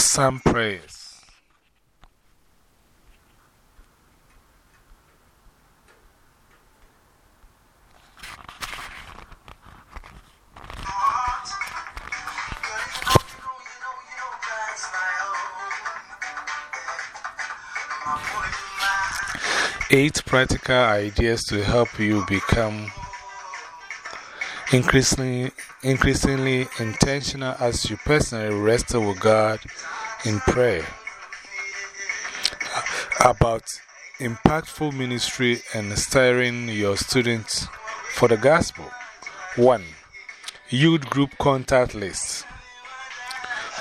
Some prayers. Eight practical ideas to help you become increasingly, increasingly intentional as you personally wrestle with God in prayer. About impactful ministry and stirring your students for the gospel. 1. Youth group contact list.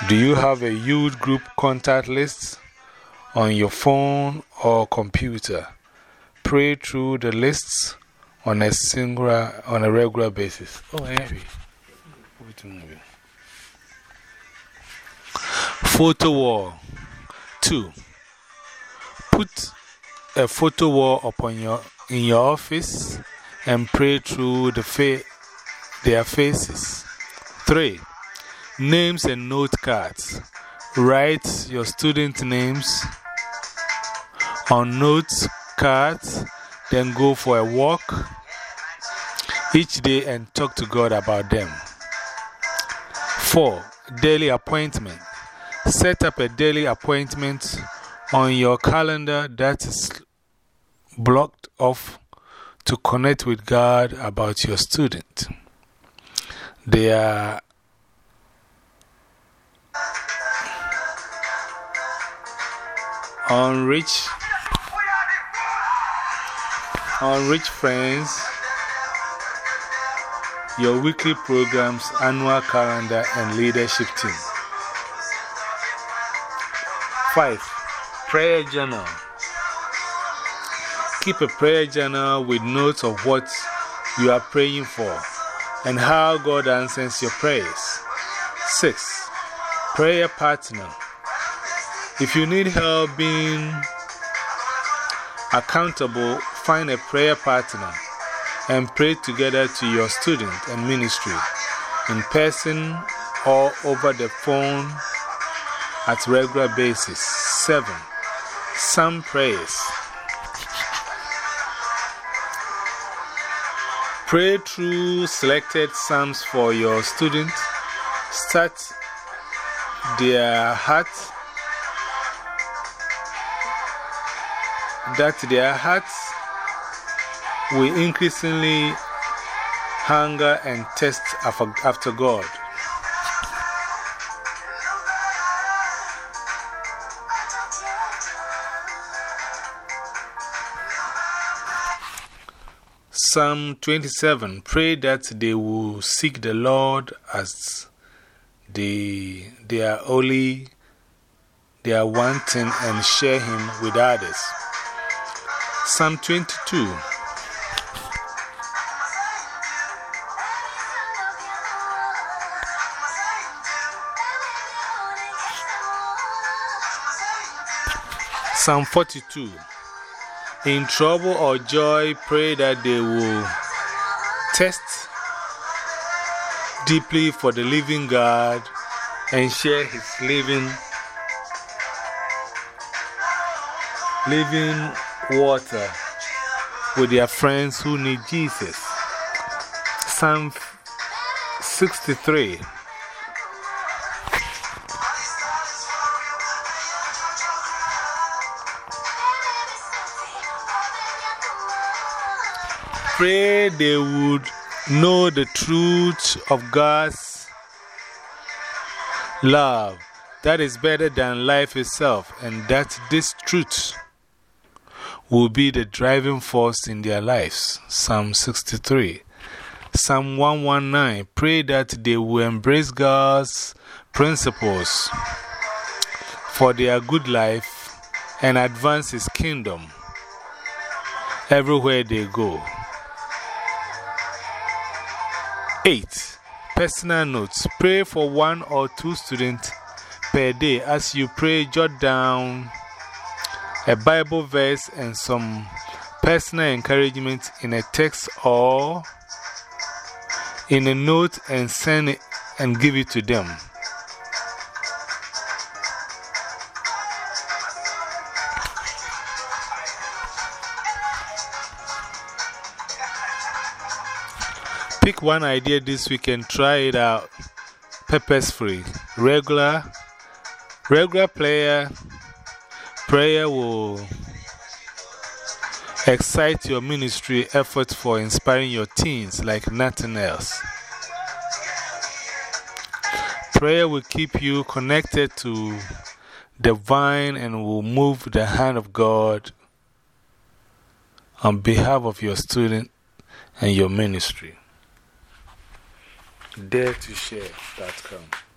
Do you have a youth group contact list on your phone or computer? pray through the lists on a singular, on a regular basis. Oh, heavy. Photo wall. Two. Put a photo wall upon your, in your office and pray through the fa their faces. Three. Names and note cards. Write your student names on notes cards, then go for a walk each day and talk to God about them. 4. Daily appointment. Set up a daily appointment on your calendar that is blocked off to connect with God about your student. They on Rich Rich friends, your weekly programs, annual calendar, and leadership team. 5. Prayer Journal. Keep a prayer journal with notes of what you are praying for and how God answers your prayers. 6. Prayer Partner. If you need help being accountable find a prayer partner and pray together to your student and ministry in person or over the phone at regular basis. 7. Psalm prayers. Pray through selected Psalms for your student. Start their heart that their hearts we increasingly hunger and thirst after God. Psalm 27 Pray that they will seek the Lord as they, they are only they are wanting and share Him with others. Psalm 22 Psalm 42 In trouble or joy, pray that they will test deeply for the living God and share His living, living water with their friends who need Jesus. Psalm 63 pray they would know the truth of God's love that is better than life itself, and that this truth will be the driving force in their lives. Psalm 63. Psalm 119 Pray that they will embrace God's principles for their good life and advance His kingdom everywhere they go. 8. Personal notes. Pray for one or two students per day. As you pray, jot down a Bible verse and some personal encouragement in a text or in a note and send it and give it to them. Pick one idea this week and try it out. Purpose free. Regular, regular player, prayer will excite your ministry efforts for inspiring your teens like nothing else. Prayer will keep you connected to the vine and will move the hand of God on behalf of your student and your ministry. Dare to share.com